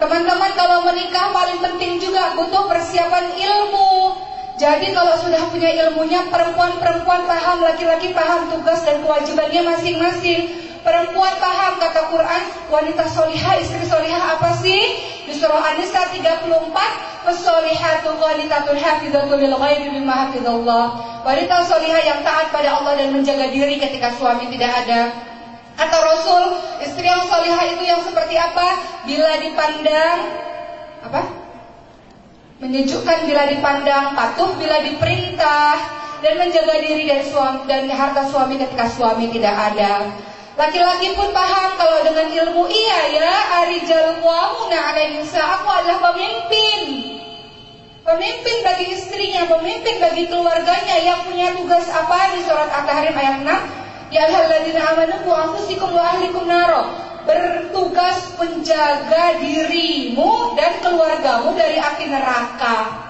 Teman-teman kalau menikah paling penting juga butuh persiapan ilmu. Jadi kalau sudah punya ilmunya perempuan-perempuan paham, laki-laki paham tugas dan kewajibannya masing-masing. Perempuan paham kata Quran, wanita solihah, istri solihah apa sih? Di surah An-Nisa 34, Fasolihatu wanitatun hafizatul lil ghaibi bima hafizallah. Wanita solihah yang taat pada Allah dan menjaga diri ketika suami tidak ada. Kata Rasul, istri yang solihah itu yang seperti apa? Bila dipandang, apa? Menyejukkan bila dipandang, patuh bila diperintah, dan menjaga diri dari suami dan harta suami ketika suami tidak ada. Laki-laki pun paham kalau dengan ilmu iya ya, arijal qawmuna 'ala nisa, aku adalah pemimpin. Pemimpin bagi istrinya, pemimpin bagi keluarganya yang punya tugas apa di surat At-Tahrim ayat 6? Ya ayyuhalladzina amanu qu anfusakum wa ahlikum naro. Bertugas menjaga dirimu dan keluargamu dari api neraka.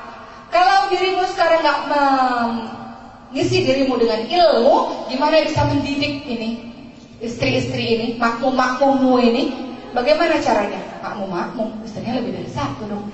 Kalau dirimu sekarang nggak mengisi dirimu dengan ilmu, gimana bisa mendidik ini istri-istri ini, makmum-makmummu ini, bagaimana caranya? Makmum-makmum, istrinya lebih dari satu dong.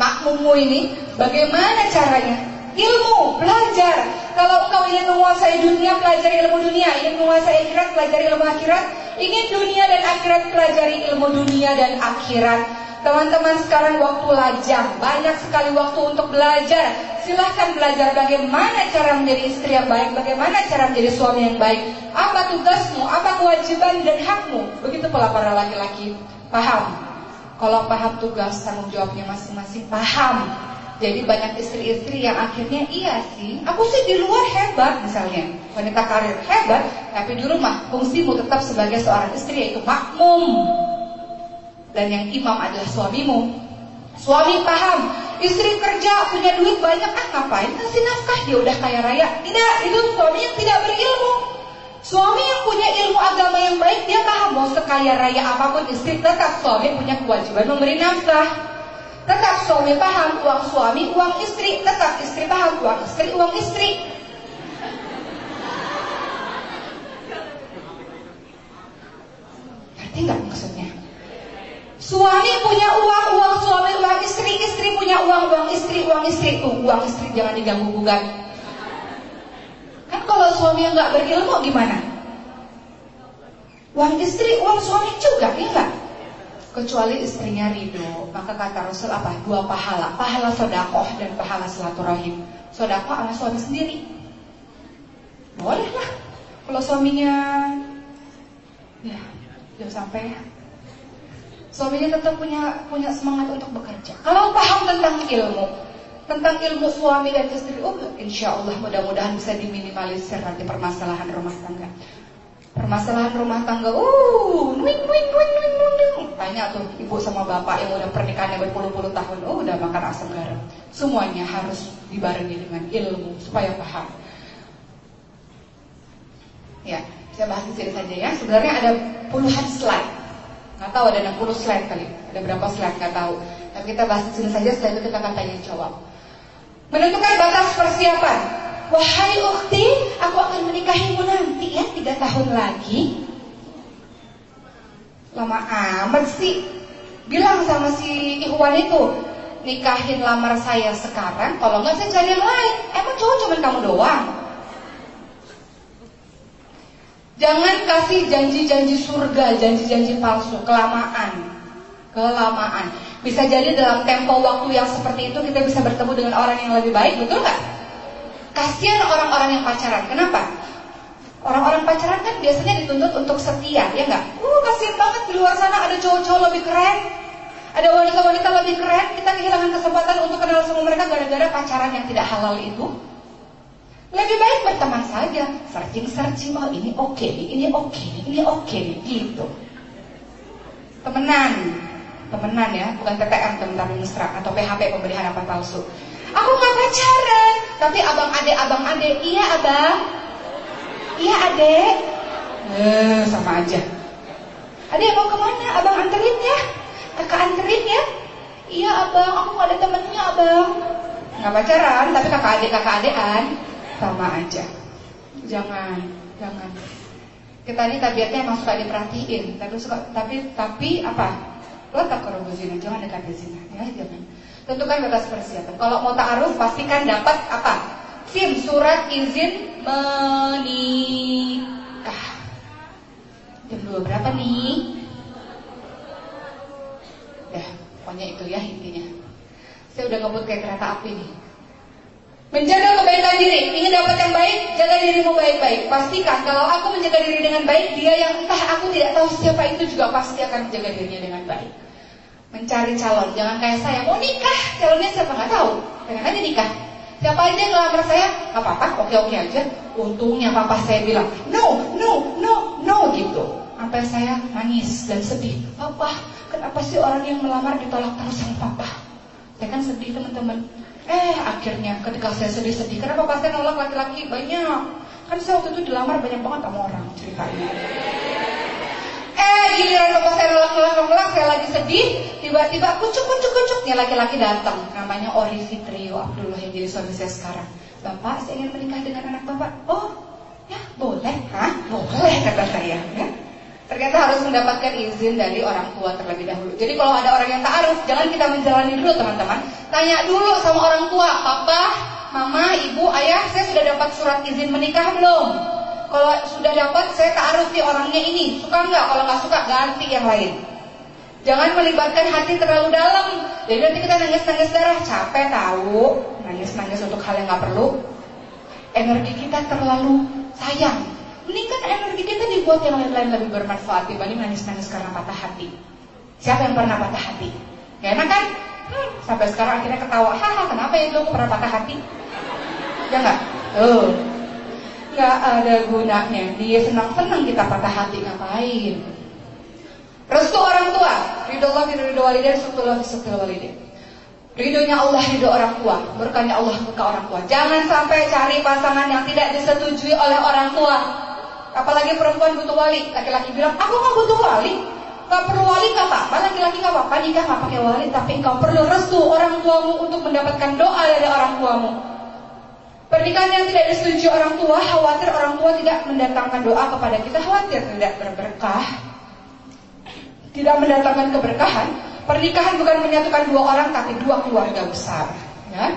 Makmummu ini, bagaimana caranya? Ilmu, belajar. Kalau engkau ingin menguasai dunia, pelajari ilmu dunia. Ingin menguasai akhirat, pelajari ilmu akhirat. Ingin dunia dan akhirat, pelajari ilmu dunia dan akhirat. Teman-teman sekarang waktu lajang, banyak sekali waktu untuk belajar. Silahkan belajar bagaimana cara menjadi istri yang baik, bagaimana cara menjadi suami yang baik. Apa tugasmu, apa kewajiban dan hakmu. Begitu pula para laki-laki. Paham? Kalau paham tugas, tanggung jawabnya masing-masing, paham. Jadi banyak istri-istri yang akhirnya iya sih, aku sih di luar hebat misalnya, wanita karir hebat, tapi di rumah fungsimu tetap sebagai seorang istri yaitu makmum dan yang imam adalah suamimu. Suami paham, istri kerja punya duit banyak, ah ngapain kasih nafkah dia udah kaya raya. Tidak, itu suami yang tidak berilmu. Suami yang punya ilmu agama yang baik, dia paham mau sekaya raya apa pun istri tetap suami punya kewajiban memberi nafkah. Tetap suami paham uang suami, uang istri, tetap istri paham uang istri, uang istri. Ngerti nggak maksudnya? Suami punya uang, uang suami, uang istri, istri punya uang, uang istri, uang istri. Tuh, uang istri jangan diganggu gugat. Kan kalau suami yang nggak berilmu gimana? Uang istri, uang suami juga, ya enggak? Kecuali istrinya ridho, maka kata Rasul apa? Dua pahala, pahala sodakoh dan pahala silaturahim. Sodakoh sama suami sendiri. Boleh lah. Kalau suaminya, ya, jangan sampai Suaminya tetap punya punya semangat untuk bekerja. Kalau paham tentang ilmu, tentang ilmu suami dan istri, oh insya Allah mudah-mudahan bisa diminimalisir nanti permasalahan rumah tangga. Permasalahan rumah tangga, uh, wing wing wing wing wing. Tanya tuh ibu sama bapak yang udah pernikahannya berpuluh-puluh tahun, oh udah makan asam garam. Semuanya harus dibarengi dengan ilmu supaya paham. Ya, saya bahas di sini saja ya. Sebenarnya ada puluhan slide Nggak tahu ada 60 slide kali, ada berapa slide nggak tahu. Tapi kita bahas di sini saja, setelah itu kita akan tanya jawab. Menentukan batas persiapan. Wahai ukti, aku akan menikahimu nanti ya, tiga tahun lagi. Lama amat sih. Bilang sama si Ikhwan itu, nikahin lamar saya sekarang, kalau nggak saya cari yang lain. Emang cowok cuma kamu doang? Jangan kasih janji-janji surga, janji-janji palsu, kelamaan. Kelamaan. Bisa jadi dalam tempo waktu yang seperti itu kita bisa bertemu dengan orang yang lebih baik, betul nggak? Kasihan orang-orang yang pacaran. Kenapa? Orang-orang pacaran kan biasanya dituntut untuk setia, ya nggak? Uh, kasihan banget di luar sana ada cowok-cowok lebih keren. Ada wanita-wanita lebih keren, kita kehilangan kesempatan untuk kenal sama mereka gara-gara pacaran yang tidak halal itu. Lebih baik berteman saja, searching-searching, oh ini oke okay ini oke okay ini oke okay gitu. Temenan, temenan ya, bukan TTM teman-teman mesra atau PHP pemberi harapan palsu. Aku nggak pacaran, tapi abang ade abang ade, iya abang, iya ade, eh sama aja. Ade mau ke mana? Abang anterin ya, kakak anterin ya. Iya abang, aku nggak ada temennya abang. Nggak pacaran, tapi kakak adik kakak adean sama aja. Jangan, jangan. Kita ini tabiatnya emang suka diperhatiin, tapi suka, tapi tapi apa? Letak ke zina, jangan dekat zina, ya jangan. Tentukan batas persiapan. Kalau mau ta'aruf pastikan dapat apa? SIM, surat izin menikah. Jam dua berapa nih? Ya, pokoknya itu ya intinya. Saya udah ngebut kayak kereta api nih. Menjaga kebaikan diri, ingin dapat yang baik, jaga dirimu baik-baik. Pastikan kalau aku menjaga diri dengan baik, dia yang entah aku tidak tahu siapa itu juga pasti akan menjaga dirinya dengan baik. Mencari calon, jangan kayak saya mau nikah, calonnya siapa nggak tahu, pengen aja nikah. Siapa aja yang ngelamar saya, nggak apa-apa, oke-oke aja. Untungnya papa saya bilang, no, no, no, no, sampai saya nangis dan sedih. Papa, kenapa sih orang yang melamar ditolak terus sama papa? Saya kan sedih teman-teman. Eh akhirnya ketika saya sedih-sedih, kenapa papa saya nolak laki-laki banyak? Kan saya waktu itu dilamar banyak banget sama orang ceritanya. Eh giliran papa saya nolak-nolak nolak, saya lagi sedih, tiba-tiba kucuk kucuk kucuknya laki-laki datang. Namanya Ori Fitrio Abdullah yang jadi suami saya sekarang. Bapak, saya ingin menikah dengan anak bapak. Oh, ya boleh, hah? Boleh kata saya. Ya. Ternyata harus mendapatkan izin dari orang tua terlebih dahulu. Jadi kalau ada orang yang taaruf, jangan kita menjalani dulu teman-teman. Tanya dulu sama orang tua, papa, mama, ibu, ayah, saya sudah dapat surat izin menikah belum? Kalau sudah dapat, saya taaruf di orangnya ini. Suka nggak? Kalau nggak suka, ganti yang lain. Jangan melibatkan hati terlalu dalam. Jadi nanti kita nangis-nangis darah, capek tahu, nangis-nangis untuk hal yang nggak perlu. Energi kita terlalu sayang. Mending kan energi kita dibuat yang lain-lain lebih bermanfaat dibanding nangis-nangis karena patah hati. Siapa yang pernah patah hati? Gak enak kan? Hmm, sampai sekarang akhirnya ketawa. Haha, kenapa ya dulu pernah patah hati? Ya nggak? Oh, nggak ada gunanya. Dia senang-senang kita patah hati ngapain? Restu orang tua, ridho Allah, ridho walidain, suktul suktul walidain. Ridhonya Allah, ridho orang tua, berkahnya Allah ke orang tua. Jangan sampai cari pasangan yang tidak disetujui oleh orang tua. Apalagi perempuan butuh wali, laki-laki bilang, aku nggak butuh wali, Gak perlu wali gak apa-apa, laki-laki gak apa-apa nikah gak pakai wali, tapi engkau perlu restu orang tuamu untuk mendapatkan doa dari orang tuamu. Pernikahan yang tidak disetujui orang tua, khawatir orang tua tidak mendatangkan doa kepada kita, khawatir tidak berberkah, tidak mendatangkan keberkahan. Pernikahan bukan menyatukan dua orang tapi dua keluarga besar. Ya.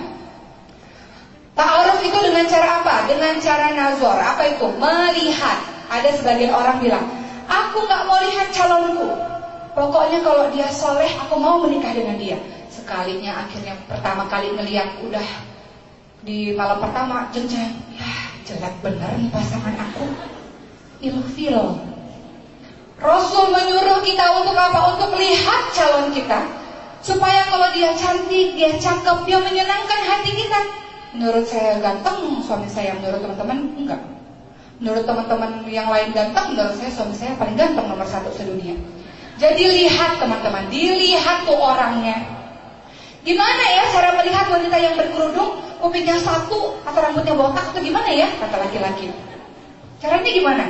Ta'aruf itu dengan cara apa? Dengan cara nazor. Apa itu? Melihat. Ada sebagian orang bilang, aku nggak mau lihat calonku. Pokoknya kalau dia soleh, aku mau menikah dengan dia. Sekalinya akhirnya pertama kali ngeliat udah di malam pertama jenjang, ya jelek bener nih pasangan aku. Ilfil, Rasul menyuruh kita untuk apa? Untuk lihat calon kita. Supaya kalau dia cantik, dia cakep, dia menyenangkan hati kita. Menurut saya ganteng, suami saya menurut teman-teman enggak. Menurut teman-teman yang lain ganteng, menurut saya suami saya paling ganteng nomor satu sedunia. Jadi lihat teman-teman, dilihat tuh orangnya. Gimana ya cara melihat wanita yang berkerudung, kupingnya satu atau rambutnya botak atau gimana ya kata laki-laki? Caranya gimana?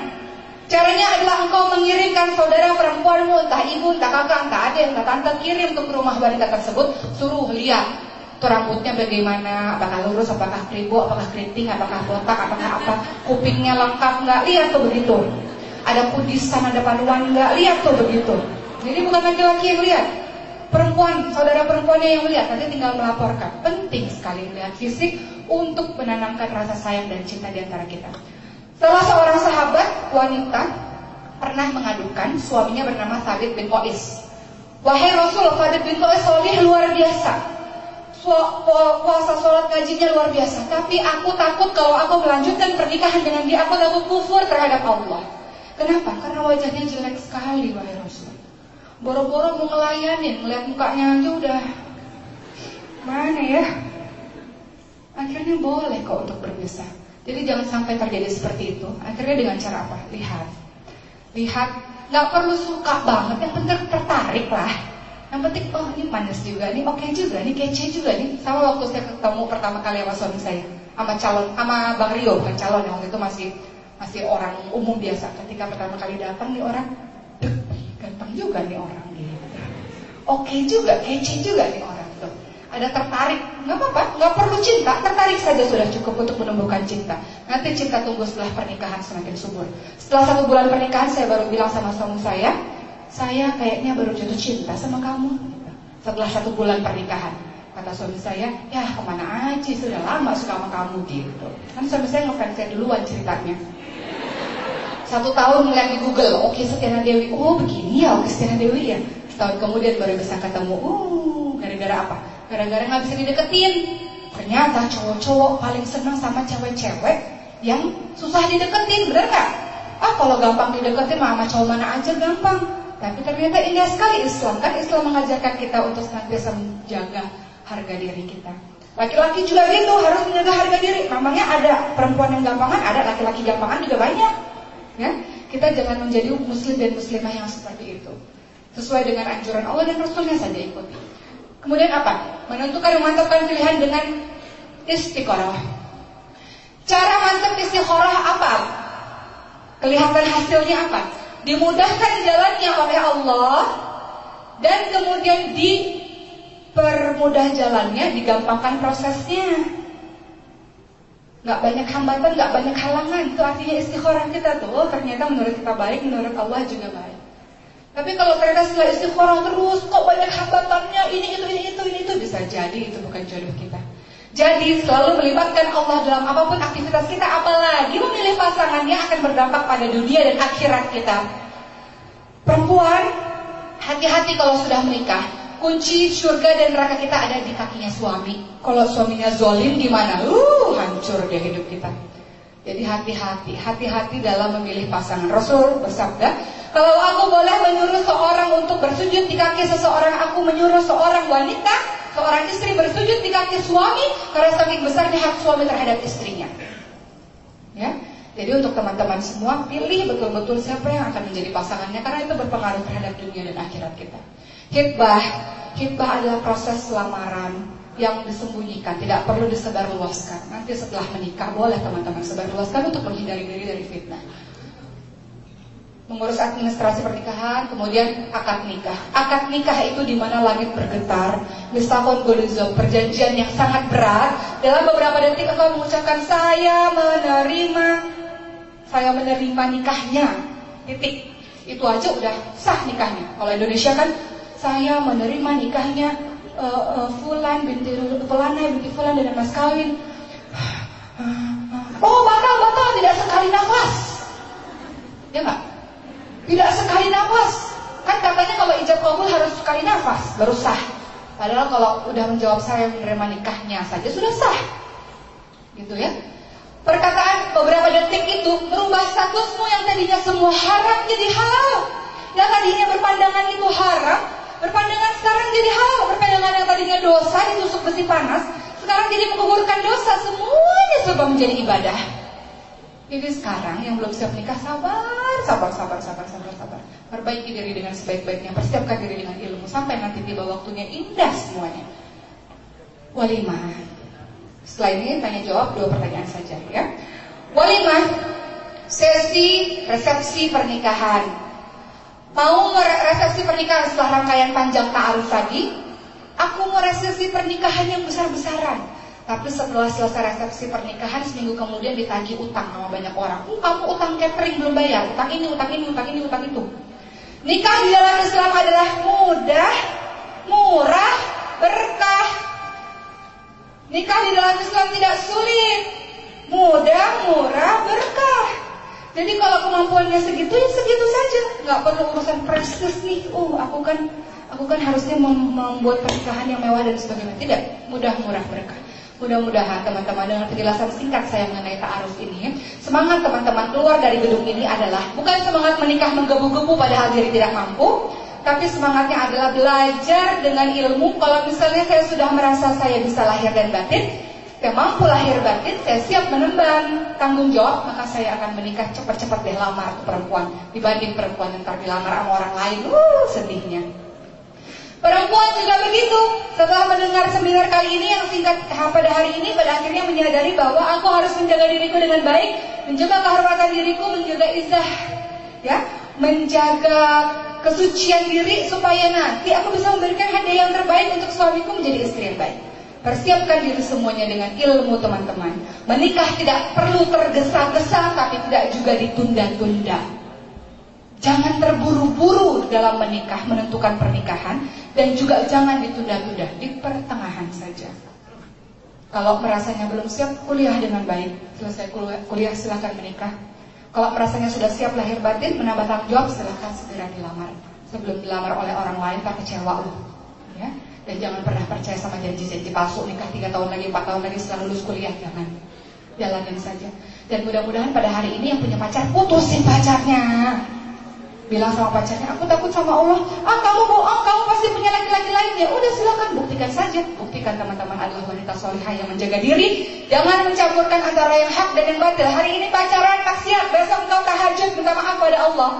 Caranya adalah engkau mengirimkan saudara perempuanmu, entah ibu, entah kakak, entah adik, entah tante, kirim ke rumah wanita tersebut, suruh lihat tuh rambutnya bagaimana, apakah lurus, apakah kribo, apakah keriting, apakah botak, apakah apa, kupingnya lengkap nggak, lihat tuh begitu. Ada pudisan, ada paluan nggak, lihat tuh begitu. Jadi bukan laki-laki yang lihat, perempuan, saudara perempuannya yang melihat, nanti tinggal melaporkan. Penting sekali melihat fisik untuk menanamkan rasa sayang dan cinta di antara kita. Salah seorang sahabat wanita pernah mengadukan suaminya bernama Sabit bin Qais. Wahai Rasul, Sabit bin Qais solih luar biasa. Puasa sholat gajinya luar biasa. Tapi aku takut kalau aku melanjutkan pernikahan dengan dia, aku takut kufur terhadap Allah. Kenapa? Karena wajahnya jelek sekali, wahai Rasul. Boro-boro mau ngelayanin, melihat mukanya aja udah mana ya? Akhirnya boleh kok untuk berpisah. Jadi jangan sampai terjadi seperti itu. Akhirnya dengan cara apa? Lihat. Lihat, nggak perlu suka banget, yang penting tertarik lah. Yang penting, oh ini manis juga, ini oke okay juga, ini kece juga nih. Sama waktu saya ketemu pertama kali sama suami saya, sama calon, sama Bang Rio, bukan calon yang waktu itu masih masih orang umum biasa. Ketika pertama kali datang nih orang, ganteng juga nih orang gitu. Oke okay juga, kece juga nih orang ada tertarik, nggak apa-apa, nggak perlu cinta, tertarik saja sudah cukup untuk menumbuhkan cinta. Nanti cinta tunggu setelah pernikahan semakin subur. Setelah satu bulan pernikahan saya baru bilang sama suami saya, saya kayaknya baru jatuh cinta sama kamu. Setelah satu bulan pernikahan, kata suami saya, ya ke mana aja sudah lama suka sama kamu gitu. Kan suami saya ngefans saya duluan ceritanya. Satu tahun melihat di Google, oke Setiana Dewi, oh begini ya, oke Setiana Dewi ya. Setahun kemudian baru bisa ketemu, oh gara-gara apa? gara-gara nggak bisa dideketin. Ternyata cowok-cowok paling senang sama cewek-cewek yang susah dideketin, bener nggak? Ah kalau gampang dideketin sama cowok mana aja gampang. Tapi ternyata indah sekali Islam kan Islam mengajarkan kita untuk senantiasa menjaga harga diri kita. Laki-laki juga gitu harus menjaga harga diri. Memangnya ada perempuan yang gampangan, ada laki-laki gampangan juga banyak. Ya? kita jangan menjadi muslim dan muslimah yang seperti itu. Sesuai dengan anjuran Allah dan Rasulnya saja ikuti. Kemudian apa? Menentukan memantapkan pilihan dengan istiqoroh. Cara mantap istiqoroh apa? Kelihatan hasilnya apa? Dimudahkan jalannya oleh Allah dan kemudian dipermudah jalannya, digampangkan prosesnya nggak banyak hambatan, nggak banyak halangan. Itu artinya istikharah kita tuh. Oh, ternyata menurut kita baik, menurut Allah juga baik. Tapi kalau ternyata setelah istikharah terus, kok banyak hambatannya, ini itu ini itu ini itu bisa jadi itu bukan jodoh kita. Jadi selalu melibatkan Allah dalam apa pun aktivitas kita, apalagi memilih pasangannya akan berdampak pada dunia dan akhirat kita. Perempuan, hati-hati kalau sudah menikah. Kunci surga dan neraka kita ada di kakinya suami. Kalau suaminya zolim gimana? Uh, hancur dia hidup kita. Jadi hati-hati, hati-hati dalam memilih pasangan. Rasul bersabda, kalau aku boleh menyuruh seorang untuk bersujud di kaki seseorang, aku menyuruh seorang wanita, seorang istri bersujud di kaki suami, karena saking besarnya hak suami terhadap istrinya. Ya, jadi untuk teman-teman semua, pilih betul-betul siapa yang akan menjadi pasangannya, karena itu berpengaruh terhadap dunia dan akhirat kita. Hitbah, hitbah adalah proses lamaran yang disembunyikan, tidak perlu disebarluaskan. Nanti setelah menikah boleh teman-teman sebarluaskan untuk menghindari diri dari fitnah. Mengurus administrasi pernikahan, kemudian akad nikah. Akad nikah itu di mana langit bergetar. Mistahon Golizo, perjanjian yang sangat berat. Dalam beberapa detik engkau mengucapkan saya menerima, saya menerima nikahnya. Titik. Itu aja udah sah nikahnya. Kalau Indonesia kan saya menerima nikahnya uh, uh, Fulan binti Fulana binti Fulan dengan mas kawin. Oh batal batal tidak sekali nafas, ya nggak? Tidak sekali nafas. Kan katanya kalau ijab kabul harus sekali nafas baru sah. Padahal kalau udah menjawab saya menerima nikahnya saja sudah sah, gitu ya. Perkataan beberapa detik itu merubah statusmu yang tadinya semua haram jadi halal. Yang tadinya berpandangan itu haram, Berpandangan sekarang jadi halal. Berpandangan yang tadinya dosa ditusuk besi panas, sekarang jadi menggugurkan dosa. Semuanya serba menjadi ibadah. Jadi sekarang yang belum siap nikah sabar, sabar, sabar, sabar, sabar, sabar. Perbaiki diri dengan sebaik-baiknya, persiapkan diri dengan ilmu sampai nanti tiba waktunya indah semuanya. Walimah. Setelah ini tanya jawab dua pertanyaan saja ya. Walimah sesi resepsi pernikahan mau resepsi pernikahan setelah rangkaian panjang ta'aruf tadi, aku mau resepsi pernikahan yang besar-besaran. Tapi setelah selesai resepsi pernikahan seminggu kemudian ditagih utang sama banyak orang. Uh, kamu utang catering belum bayar, utang ini, utang ini, utang ini, utang itu. Nikah di dalam Islam adalah mudah, murah, berkah. Nikah di dalam Islam tidak sulit, mudah, murah, berkah. Jadi kalau kemampuannya segitu ya segitu saja, nggak perlu urusan prestis nih. Oh, aku kan aku kan harusnya membuat pernikahan yang mewah dan sebagainya. Tidak, mudah murah berkah. Mudah-mudahan teman-teman dengan penjelasan singkat saya mengenai ta'aruf ini Semangat teman-teman keluar dari gedung ini adalah Bukan semangat menikah menggebu-gebu padahal diri tidak mampu Tapi semangatnya adalah belajar dengan ilmu Kalau misalnya saya sudah merasa saya bisa lahir dan batin saya mampu lahir batin, saya siap menemban tanggung jawab, maka saya akan menikah cepat-cepat deh lamar ke perempuan dibanding perempuan yang ntar dilamar sama orang lain. Uh, sedihnya. Perempuan juga begitu. Setelah mendengar seminar kali ini yang singkat pada hari ini, pada akhirnya menyadari bahwa aku harus menjaga diriku dengan baik, menjaga kehormatan diriku, menjaga izah, ya, menjaga kesucian diri supaya nanti aku bisa memberikan hadiah yang terbaik untuk suamiku menjadi istri yang baik. Persiapkan diri semuanya dengan ilmu teman-teman. Menikah tidak perlu tergesa-gesa tapi tidak juga ditunda-tunda. Jangan terburu-buru dalam menikah, menentukan pernikahan dan juga jangan ditunda-tunda di pertengahan saja. Kalau merasanya belum siap, kuliah dengan baik. Selesai kuliah, silahkan menikah. Kalau merasanya sudah siap lahir batin, menambah tanggung jawab, silahkan segera dilamar. Sebelum dilamar oleh orang lain, tak kecewa loh. Ya. Dan jangan pernah percaya sama janji-janji palsu nikah 3 tahun lagi, 4 tahun lagi setelah lulus kuliah. Jangan. Jalanin saja. Dan mudah-mudahan pada hari ini yang punya pacar, putusin pacarnya. Bilang sama pacarnya, aku takut sama Allah. Ah kamu bohong, kamu pasti punya laki-laki lain. Ya udah silakan buktikan saja. Buktikan teman-teman adalah wanita solihah yang menjaga diri. Jangan mencampurkan antara yang hak dan yang batil. Hari ini pacaran maksiat, besok engkau tahajud minta maaf pada Allah.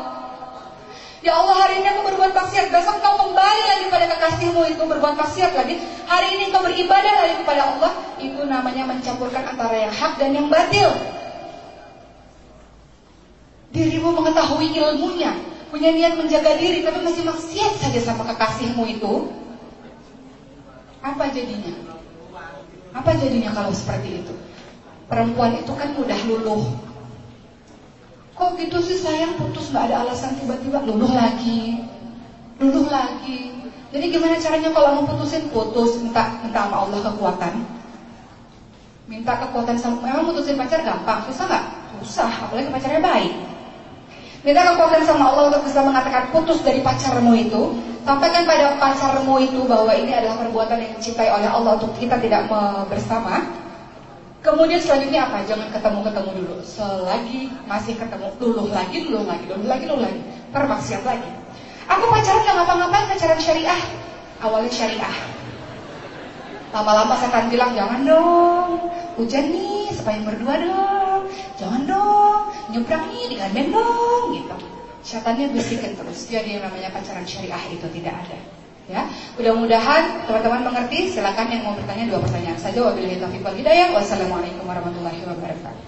Ya Allah hari ini aku berbuat maksiat Besok kau kembali lagi pada kekasihmu itu Berbuat maksiat lagi Hari ini kau beribadah lagi kepada Allah Itu namanya mencampurkan antara yang hak dan yang batil Dirimu mengetahui ilmunya Punya niat menjaga diri Tapi masih maksiat saja sama kekasihmu itu. Apa jadinya? Apa jadinya kalau seperti itu? Perempuan itu kan mudah luluh. Kok gitu sih sayang? Putus gak ada alasan tiba-tiba luluh lagi. Luluh lagi. Jadi gimana caranya kalau mau putusin? Putus Minta, minta sama Allah kekuatan. Minta kekuatan sama Memang putusin pacar gampang Susah gak? Susah apalagi pacarnya baik Minta kekuatan sama Allah untuk bisa mengatakan putus dari pacarmu itu Sampaikan pada pacarmu itu bahwa ini adalah perbuatan yang dicintai oleh Allah Untuk kita tidak bersama Kemudian selanjutnya apa? Jangan ketemu-ketemu dulu. Selagi masih ketemu, dulu lagi, dulu lagi, dulu lagi, dulu lagi. Permaksiat lagi. Aku pacaran gak ngapa-ngapain pacaran syariah. Awalnya syariah. Lama-lama setan bilang, jangan dong. Hujan nih, supaya berdua dong. Jangan dong, nyebrang nih dengan dong. Gitu. Setannya bisikin terus. Jadi yang namanya pacaran syariah itu tidak ada. Ya, mudah-mudahan teman-teman mengerti. Silakan yang mau bertanya dua pertanyaan saja. Wabillahi taufiq wal hidayah. Wassalamualaikum warahmatullahi wabarakatuh.